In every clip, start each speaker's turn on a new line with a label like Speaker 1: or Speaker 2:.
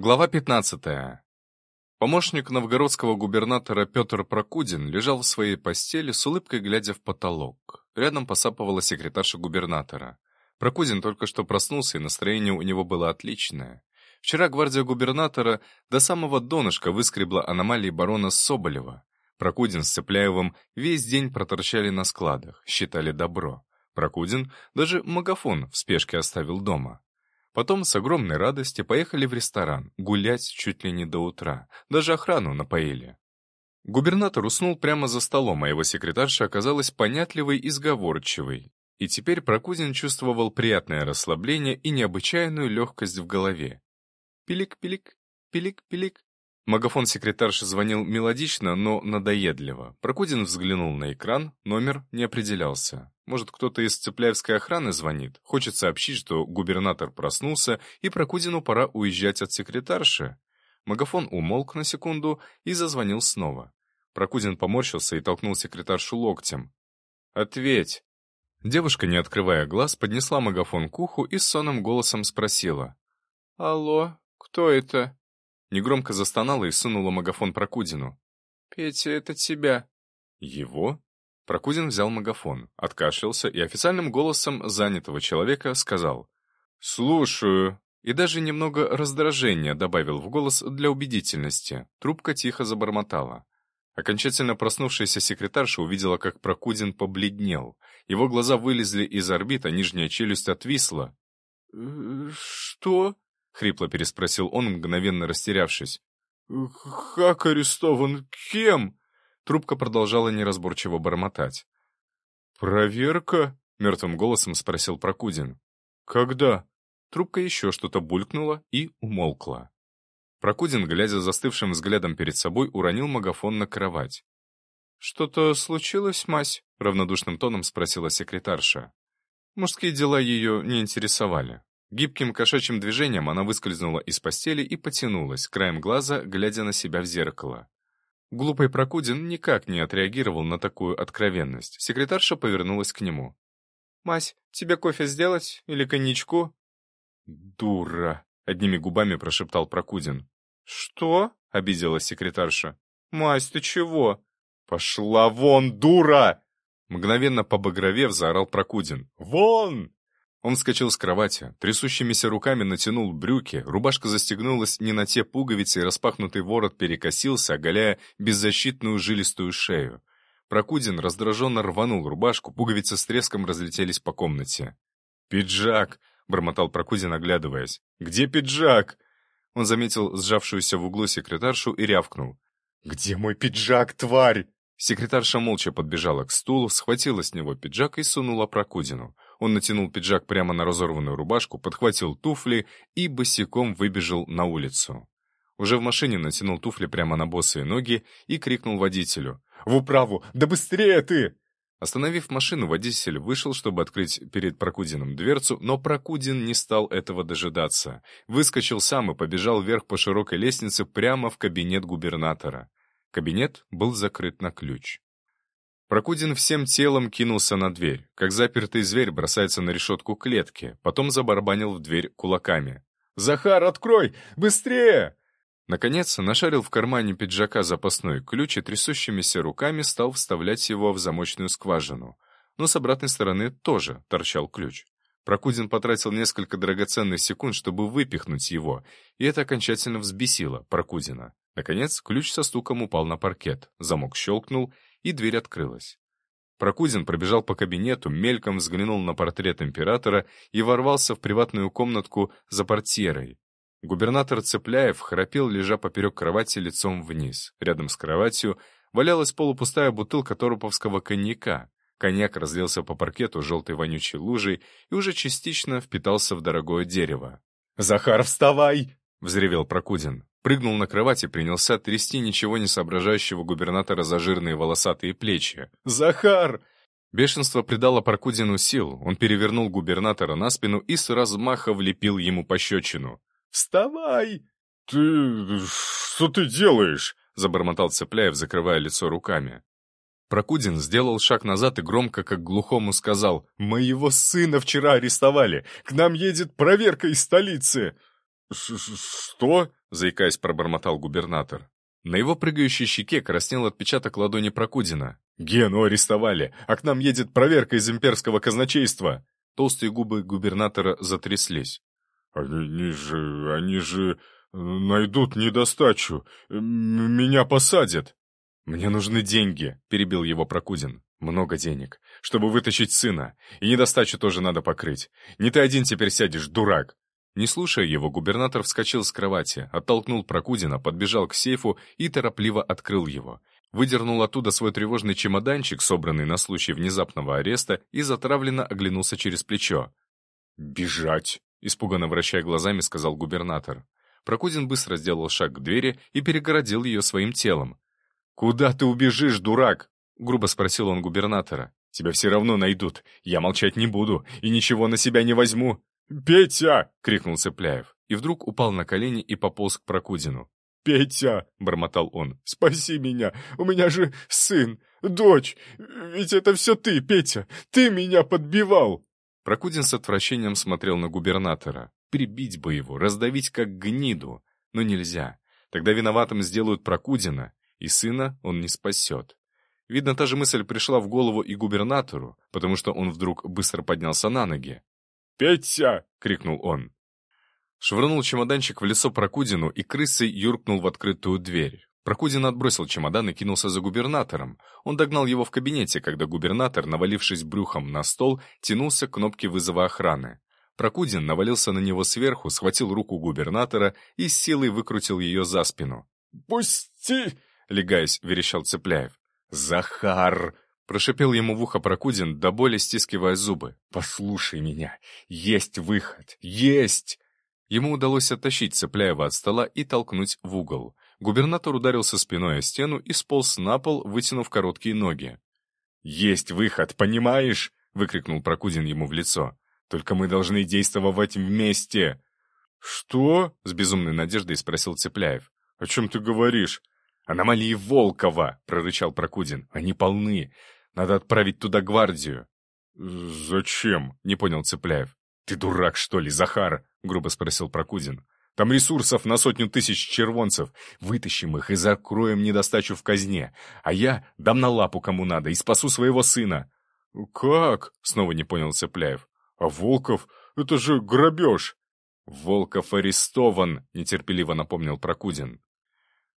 Speaker 1: Глава 15. Помощник новгородского губернатора Петр Прокудин лежал в своей постели с улыбкой глядя в потолок. Рядом посапывала секретарша губернатора. Прокудин только что проснулся, и настроение у него было отличное. Вчера гвардия губернатора до самого донышка выскребла аномалии барона Соболева. Прокудин с Цепляевым весь день проторчали на складах, считали добро. Прокудин даже магафон в спешке оставил дома. Потом с огромной радостью поехали в ресторан, гулять чуть ли не до утра. Даже охрану напоили. Губернатор уснул прямо за столом, а его секретарша оказалась понятливой и сговорчивой. И теперь Прокудин чувствовал приятное расслабление и необычайную легкость в голове. Пилик-пилик, пилик-пилик. Магафон секретарши звонил мелодично, но надоедливо. Прокудин взглянул на экран, номер не определялся. Может, кто-то из Цепляевской охраны звонит, хочет сообщить, что губернатор проснулся, и Прокудину пора уезжать от секретарши. Магафон умолк на секунду и зазвонил снова. Прокудин поморщился и толкнул секретаршу локтем. «Ответь!» Девушка, не открывая глаз, поднесла магафон к уху и сонным голосом спросила. «Алло, кто это?» Негромко застонала и сунула магафон Прокудину. «Петя, это тебя». «Его?» Прокудин взял магафон, откашлялся и официальным голосом занятого человека сказал «Слушаю». И даже немного раздражения добавил в голос для убедительности. Трубка тихо забормотала. Окончательно проснувшаяся секретарша увидела, как Прокудин побледнел. Его глаза вылезли из орбит, а нижняя челюсть отвисла. «Э, «Что?» — хрипло переспросил он, мгновенно растерявшись. «Как арестован? Кем?» Трубка продолжала неразборчиво бормотать. «Проверка?» — мертвым голосом спросил Прокудин. «Когда?» Трубка еще что-то булькнула и умолкла. Прокудин, глядя застывшим взглядом перед собой, уронил магафон на кровать. «Что-то случилось, мась?» — равнодушным тоном спросила секретарша. Мужские дела ее не интересовали. Гибким кошачьим движением она выскользнула из постели и потянулась, краем глаза, глядя на себя в зеркало. Глупый Прокудин никак не отреагировал на такую откровенность. Секретарша повернулась к нему. «Мась, тебе кофе сделать? Или коньячку?» «Дура!» — одними губами прошептал Прокудин. «Что?» — обиделась секретарша. «Мась, ты чего?» «Пошла вон, дура!» Мгновенно побагровев, заорал Прокудин. «Вон!» Он вскочил с кровати, трясущимися руками натянул брюки, рубашка застегнулась не на те пуговицы, и распахнутый ворот перекосился, оголяя беззащитную жилистую шею. Прокудин раздраженно рванул рубашку, пуговицы с треском разлетелись по комнате. «Пиджак!» — бормотал Прокудин, оглядываясь. «Где пиджак?» Он заметил сжавшуюся в углу секретаршу и рявкнул. «Где мой пиджак, тварь?» Секретарша молча подбежала к стулу, схватила с него пиджак и сунула Прокудину. Он натянул пиджак прямо на разорванную рубашку, подхватил туфли и босиком выбежал на улицу. Уже в машине натянул туфли прямо на босые ноги и крикнул водителю. «В управу! Да быстрее ты!» Остановив машину, водитель вышел, чтобы открыть перед Прокудином дверцу, но Прокудин не стал этого дожидаться. Выскочил сам и побежал вверх по широкой лестнице прямо в кабинет губернатора. Кабинет был закрыт на ключ. Прокудин всем телом кинулся на дверь, как запертый зверь бросается на решетку клетки, потом забарабанил в дверь кулаками. «Захар, открой! Быстрее!» Наконец, нашарил в кармане пиджака запасной ключ и трясущимися руками стал вставлять его в замочную скважину. Но с обратной стороны тоже торчал ключ. Прокудин потратил несколько драгоценных секунд, чтобы выпихнуть его, и это окончательно взбесило Прокудина. Наконец, ключ со стуком упал на паркет, замок щелкнул, и дверь открылась. Прокудин пробежал по кабинету, мельком взглянул на портрет императора и ворвался в приватную комнатку за портьерой. Губернатор Цепляев храпел, лежа поперек кровати лицом вниз. Рядом с кроватью валялась полупустая бутылка торуповского коньяка. Коньяк разлился по паркету желтой вонючей лужей и уже частично впитался в дорогое дерево. «Захар, вставай!» — взревел Прокудин. Прыгнул на кровать и принялся трясти ничего не соображающего губернатора за жирные волосатые плечи. «Захар!» Бешенство придало Прокудину сил. Он перевернул губернатора на спину и с размаха влепил ему пощечину. «Вставай!» «Ты... что ты делаешь?» — забормотал Цепляев, закрывая лицо руками. Прокудин сделал шаг назад и громко, как глухому, сказал «Моего сына вчера арестовали! К нам едет проверка из столицы!» «Что?» — заикаясь, пробормотал губернатор. На его прыгающей щеке краснел отпечаток ладони Прокудина. «Гену арестовали, а к нам едет проверка из имперского казначейства!» Толстые губы губернатора затряслись. «Они же... они же... Э, найдут недостачу. Меня посадят!» «Мне нужны деньги», — перебил его Прокудин. «Много денег, чтобы вытащить сына. И недостачу тоже надо покрыть. Не ты один теперь сядешь, дурак!» Не слушая его, губернатор вскочил с кровати, оттолкнул Прокудина, подбежал к сейфу и торопливо открыл его. Выдернул оттуда свой тревожный чемоданчик, собранный на случай внезапного ареста, и затравленно оглянулся через плечо. «Бежать!» — испуганно вращая глазами, сказал губернатор. Прокудин быстро сделал шаг к двери и перегородил ее своим телом. «Куда ты убежишь, дурак?» — грубо спросил он губернатора. «Тебя все равно найдут. Я молчать не буду и ничего на себя не возьму. «Петя!» — крикнул Цепляев. И вдруг упал на колени и пополз к Прокудину. «Петя!» — бормотал он. «Спаси меня! У меня же сын, дочь! Ведь это все ты, Петя! Ты меня подбивал!» Прокудин с отвращением смотрел на губернатора. Прибить бы его, раздавить как гниду. Но нельзя. Тогда виноватым сделают Прокудина, и сына он не спасет. Видно, та же мысль пришла в голову и губернатору, потому что он вдруг быстро поднялся на ноги. «Петя!» — крикнул он. Швырнул чемоданчик в лицо Прокудину и крысой юркнул в открытую дверь. Прокудин отбросил чемодан и кинулся за губернатором. Он догнал его в кабинете, когда губернатор, навалившись брюхом на стол, тянулся к кнопке вызова охраны. Прокудин навалился на него сверху, схватил руку губернатора и с силой выкрутил ее за спину. «Пусти!» — легаясь, верещал Цепляев. «Захар!» Прошипел ему в ухо Прокудин, до боли стискивая зубы. «Послушай меня! Есть выход! Есть!» Ему удалось оттащить Цепляева от стола и толкнуть в угол. Губернатор ударился спиной о стену и сполз на пол, вытянув короткие ноги. «Есть выход, понимаешь?» — выкрикнул Прокудин ему в лицо. «Только мы должны действовать вместе!» «Что?» — с безумной надеждой спросил Цепляев. «О чем ты говоришь?» «Аномалии Волкова!» — прорычал Прокудин. «Они полны. Надо отправить туда гвардию». «Зачем?» — не понял Цепляев. «Ты дурак, что ли, Захар?» — грубо спросил Прокудин. «Там ресурсов на сотню тысяч червонцев. Вытащим их и закроем недостачу в казне. А я дам на лапу кому надо и спасу своего сына». «Как?» — снова не понял Цепляев. «А Волков? Это же грабеж!» «Волков арестован», — нетерпеливо напомнил Прокудин.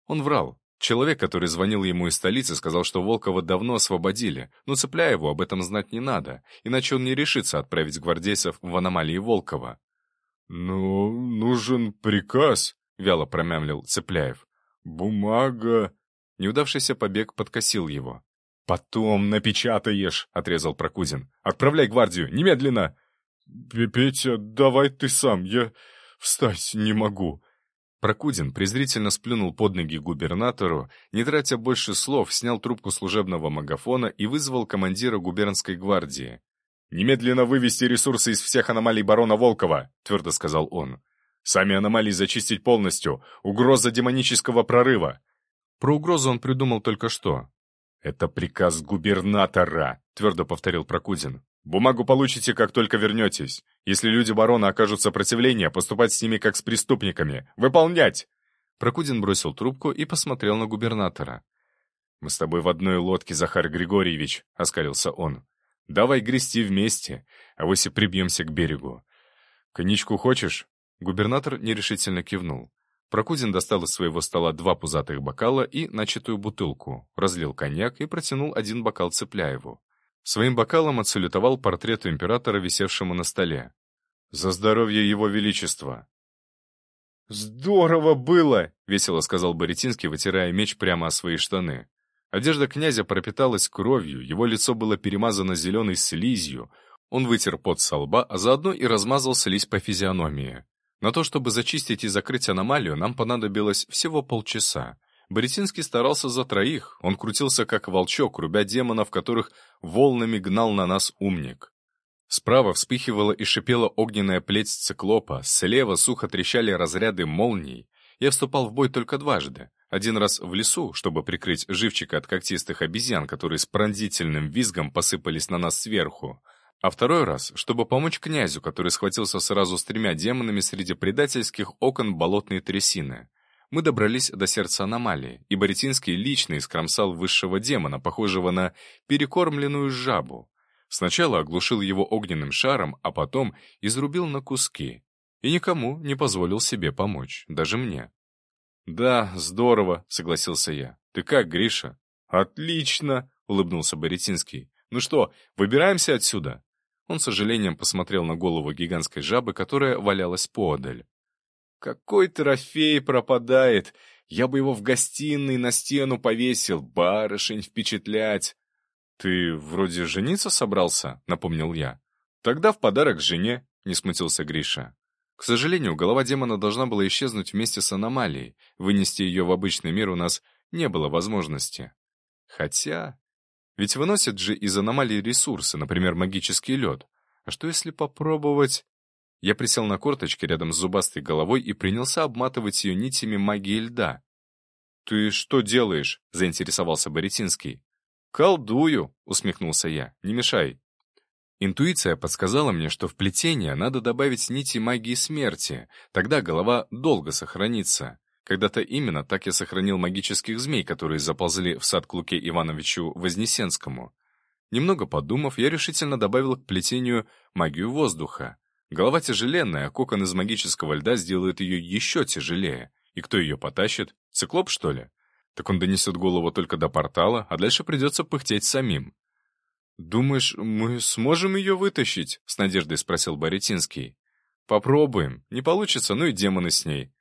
Speaker 1: Он врал. Человек, который звонил ему из столицы, сказал, что Волкова давно освободили, но Цепляеву об этом знать не надо, иначе он не решится отправить гвардейцев в аномалии Волкова. «Ну, нужен приказ», — вяло промямлил Цепляев. «Бумага...» Неудавшийся побег подкосил его. «Потом напечатаешь», — отрезал Прокудин. «Отправляй гвардию, немедленно!» «Петя, давай ты сам, я встать не могу», Прокудин презрительно сплюнул под ноги губернатору, не тратя больше слов, снял трубку служебного магафона и вызвал командира губернской гвардии. «Немедленно вывести ресурсы из всех аномалий барона Волкова», — твердо сказал он. «Сами аномалии зачистить полностью. Угроза демонического прорыва». Про угрозу он придумал только что. «Это приказ губернатора», — твердо повторил Прокудин. Бумагу получите, как только вернетесь. Если люди барона окажут сопротивление, поступать с ними как с преступниками. Выполнять!» Прокудин бросил трубку и посмотрел на губернатора. «Мы с тобой в одной лодке, Захар Григорьевич», — оскалился он. «Давай грести вместе, а и прибьемся к берегу. Коньячку хочешь?» Губернатор нерешительно кивнул. Прокудин достал из своего стола два пузатых бокала и начатую бутылку, разлил коньяк и протянул один бокал Цепляеву. Своим бокалом отсалютовал портрету императора, висевшему на столе. «За здоровье его величества!» «Здорово было!» — весело сказал Боретинский, вытирая меч прямо о свои штаны. Одежда князя пропиталась кровью, его лицо было перемазано зеленой слизью. Он вытер пот со лба, а заодно и размазал слизь по физиономии. На то, чтобы зачистить и закрыть аномалию, нам понадобилось всего полчаса. Боретинский старался за троих, он крутился как волчок, рубя демонов, которых волнами гнал на нас умник. Справа вспыхивала и шипела огненная плеть циклопа, слева сухо трещали разряды молний. Я вступал в бой только дважды. Один раз в лесу, чтобы прикрыть живчика от когтистых обезьян, которые с пронзительным визгом посыпались на нас сверху, А второй раз, чтобы помочь князю, который схватился сразу с тремя демонами среди предательских окон болотной трясины. Мы добрались до сердца аномалии, и Боретинский лично искромсал высшего демона, похожего на перекормленную жабу. Сначала оглушил его огненным шаром, а потом изрубил на куски. И никому не позволил себе помочь, даже мне. «Да, здорово», — согласился я. «Ты как, Гриша?» «Отлично», — улыбнулся Боретинский. «Ну что, выбираемся отсюда?» Он с сожалением посмотрел на голову гигантской жабы, которая валялась поодаль. «Какой трофей пропадает! Я бы его в гостиной на стену повесил, барышень впечатлять!» «Ты вроде жениться собрался?» — напомнил я. «Тогда в подарок жене», — не смутился Гриша. К сожалению, голова демона должна была исчезнуть вместе с аномалией. Вынести ее в обычный мир у нас не было возможности. Хотя... Ведь выносят же из аномалии ресурсы, например, магический лед. А что если попробовать... Я присел на корточки рядом с зубастой головой и принялся обматывать ее нитями магии льда. «Ты что делаешь?» — заинтересовался Боретинский. «Колдую!» — усмехнулся я. «Не мешай!» Интуиция подсказала мне, что в плетение надо добавить нити магии смерти, тогда голова долго сохранится. Когда-то именно так я сохранил магических змей, которые заползли в сад к Луке Ивановичу Вознесенскому. Немного подумав, я решительно добавил к плетению магию воздуха. Голова тяжеленная, а кокон из магического льда сделает ее еще тяжелее. И кто ее потащит? Циклоп, что ли? Так он донесет голову только до портала, а дальше придется пыхтеть самим. «Думаешь, мы сможем ее вытащить?» — с надеждой спросил Боретинский. «Попробуем. Не получится, ну и демоны с ней.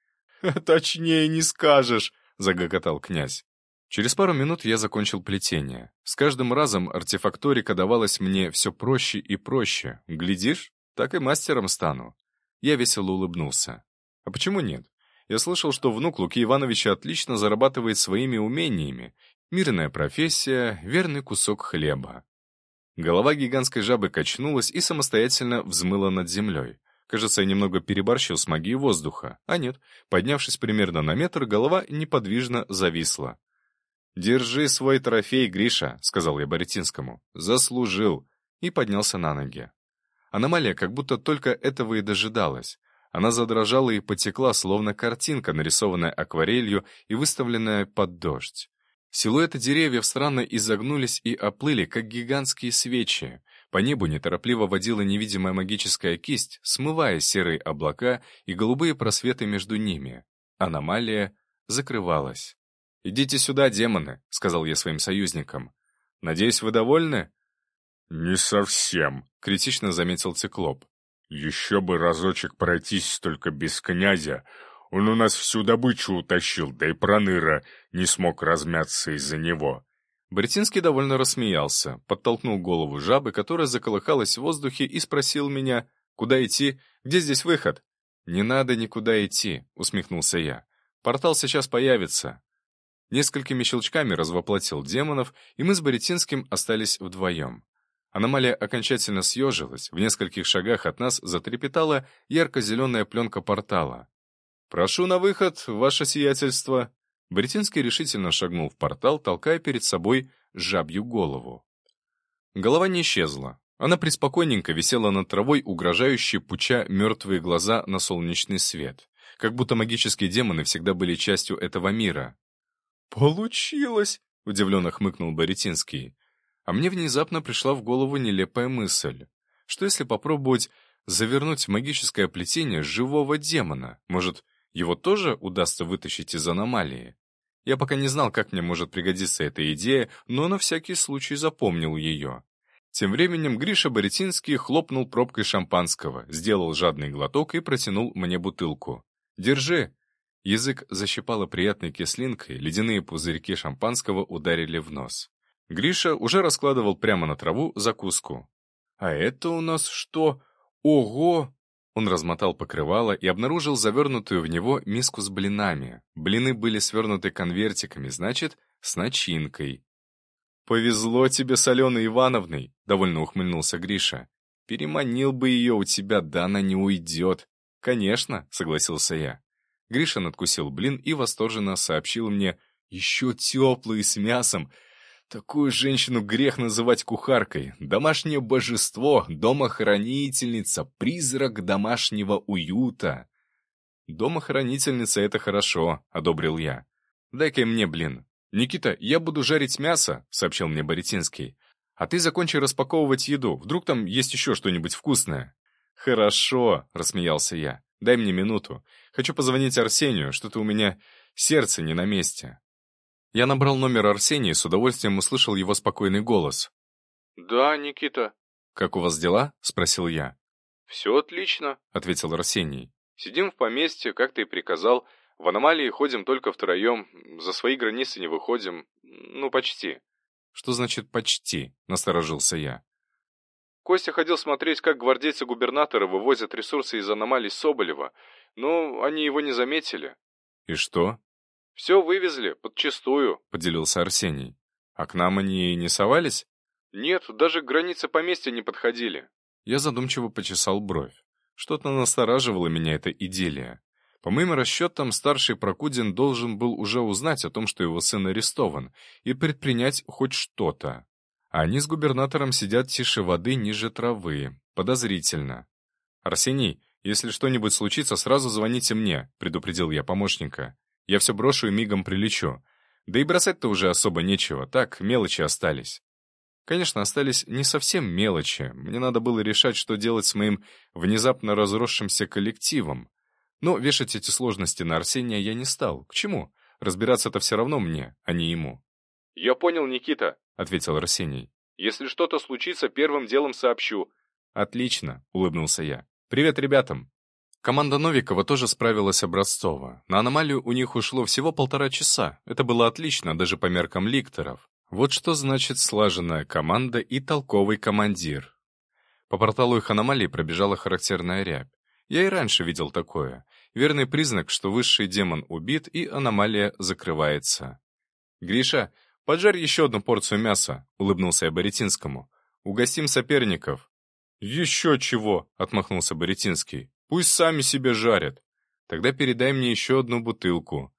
Speaker 1: «Точнее не скажешь», — загоготал князь. Через пару минут я закончил плетение. С каждым разом артефакторика давалась мне все проще и проще. Глядишь, так и мастером стану. Я весело улыбнулся. А почему нет? Я слышал, что внук Луки Ивановича отлично зарабатывает своими умениями. Мирная профессия, верный кусок хлеба. Голова гигантской жабы качнулась и самостоятельно взмыла над землей. Кажется, я немного переборщил с магией воздуха. А нет, поднявшись примерно на метр, голова неподвижно зависла. «Держи свой трофей, Гриша», — сказал я Боретинскому. «Заслужил». И поднялся на ноги. Аномалия как будто только этого и дожидалась. Она задрожала и потекла, словно картинка, нарисованная акварелью и выставленная под дождь. Силуэты деревьев странно изогнулись и оплыли, как гигантские свечи. По небу неторопливо водила невидимая магическая кисть, смывая серые облака и голубые просветы между ними. Аномалия закрывалась. «Идите сюда, демоны», — сказал я своим союзникам. «Надеюсь, вы довольны?»
Speaker 2: «Не совсем», — критично заметил циклоп. «Еще бы разочек пройтись только без князя. Он у нас всю добычу утащил, да и проныра не смог размяться из-за него.
Speaker 1: Бретинский довольно рассмеялся, подтолкнул голову жабы, которая заколыхалась в воздухе, и спросил меня, «Куда идти? Где здесь выход?» «Не надо никуда идти», — усмехнулся я. «Портал сейчас появится». Несколькими щелчками развоплотил демонов, и мы с Боретинским остались вдвоем. Аномалия окончательно съежилась, в нескольких шагах от нас затрепетала ярко-зеленая пленка портала. «Прошу на выход, ваше сиятельство», Бретинский решительно шагнул в портал, толкая перед собой жабью голову. Голова не исчезла. Она преспокойненько висела над травой, угрожающе пуча мертвые глаза на солнечный свет. Как будто магические демоны всегда были частью этого мира. «Получилось!» — удивленно хмыкнул Боретинский. А мне внезапно пришла в голову нелепая мысль. Что если попробовать завернуть магическое плетение живого демона? Может, его тоже удастся вытащить из аномалии? Я пока не знал, как мне может пригодиться эта идея, но на всякий случай запомнил ее. Тем временем Гриша Боретинский хлопнул пробкой шампанского, сделал жадный глоток и протянул мне бутылку. «Держи!» Язык защипало приятной кислинкой, ледяные пузырьки шампанского ударили в нос. Гриша уже раскладывал прямо на траву закуску. «А это у нас что? Ого! Он размотал покрывало и обнаружил завернутую в него миску с блинами. Блины были свернуты конвертиками, значит, с начинкой. «Повезло тебе с Аленой Ивановной», — довольно ухмыльнулся Гриша. «Переманил бы ее у тебя, да она не уйдет». «Конечно», — согласился я. Гриша надкусил блин и восторженно сообщил мне «Еще теплый, с мясом. Такую женщину грех называть кухаркой. Домашнее божество, домохранительница, призрак домашнего уюта. Домохранительница — это хорошо, — одобрил я. Дай-ка мне блин. Никита, я буду жарить мясо, — сообщил мне Боретинский. А ты закончи распаковывать еду, вдруг там есть еще что-нибудь вкусное. Хорошо, — рассмеялся я. Дай мне минуту. Хочу позвонить Арсению, что-то у меня сердце не на месте. Я набрал номер Арсения и с удовольствием услышал его спокойный голос.
Speaker 3: «Да, Никита».
Speaker 1: «Как у вас дела?» — спросил я.
Speaker 3: «Все отлично», —
Speaker 1: ответил Арсений.
Speaker 3: «Сидим в поместье, как ты и приказал. В аномалии ходим только втроем, за свои границы не выходим. Ну, почти».
Speaker 1: «Что значит «почти»?» — насторожился я.
Speaker 3: Костя ходил смотреть, как гвардейцы губернатора вывозят ресурсы из аномалий Соболева, но они его не заметили.
Speaker 1: «И что?»
Speaker 3: «Все вывезли, подчистую», —
Speaker 1: поделился Арсений. «А к нам они не совались?»
Speaker 3: «Нет, даже к границе поместья не подходили».
Speaker 1: Я задумчиво почесал бровь. Что-то настораживало меня эта идиллия. По моим расчетам, старший Прокудин должен был уже узнать о том, что его сын арестован, и предпринять хоть что-то. А они с губернатором сидят тише воды ниже травы. Подозрительно. «Арсений, если что-нибудь случится, сразу звоните мне», — предупредил я помощника. Я все брошу и мигом прилечу. Да и бросать-то уже особо нечего, так, мелочи остались. Конечно, остались не совсем мелочи. Мне надо было решать, что делать с моим внезапно разросшимся коллективом. Но вешать эти сложности на Арсения я не стал. К чему? Разбираться-то все равно мне, а не ему.
Speaker 3: «Я понял, Никита», —
Speaker 1: ответил Арсений.
Speaker 3: «Если что-то случится, первым делом сообщу».
Speaker 1: «Отлично», — улыбнулся я. «Привет ребятам». Команда Новикова тоже справилась образцово. На аномалию у них ушло всего полтора часа. Это было отлично, даже по меркам ликторов. Вот что значит слаженная команда и толковый командир. По порталу их аномалии пробежала характерная рябь. Я и раньше видел такое. Верный признак, что высший демон убит и аномалия закрывается. «Гриша, поджарь еще одну порцию мяса», — улыбнулся я Боретинскому. «Угостим соперников».
Speaker 2: «Еще чего», — отмахнулся Боретинский. Пусть сами себе жарят.
Speaker 1: Тогда передай мне еще одну бутылку».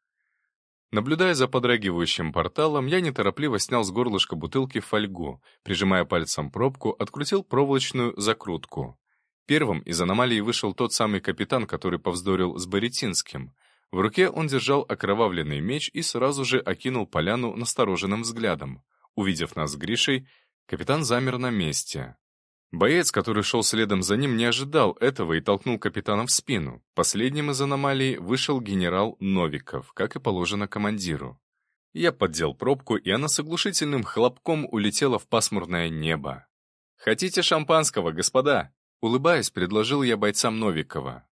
Speaker 1: Наблюдая за подрагивающим порталом, я неторопливо снял с горлышка бутылки фольгу, прижимая пальцем пробку, открутил проволочную закрутку. Первым из аномалии вышел тот самый капитан, который повздорил с Боретинским. В руке он держал окровавленный меч и сразу же окинул поляну настороженным взглядом. Увидев нас с Гришей, капитан замер на месте. Боец, который шел следом за ним, не ожидал этого и толкнул капитана в спину. Последним из аномалий вышел генерал Новиков, как и положено командиру. Я поддел пробку, и она с оглушительным хлопком улетела в пасмурное небо. «Хотите шампанского, господа?» Улыбаясь, предложил я бойцам Новикова.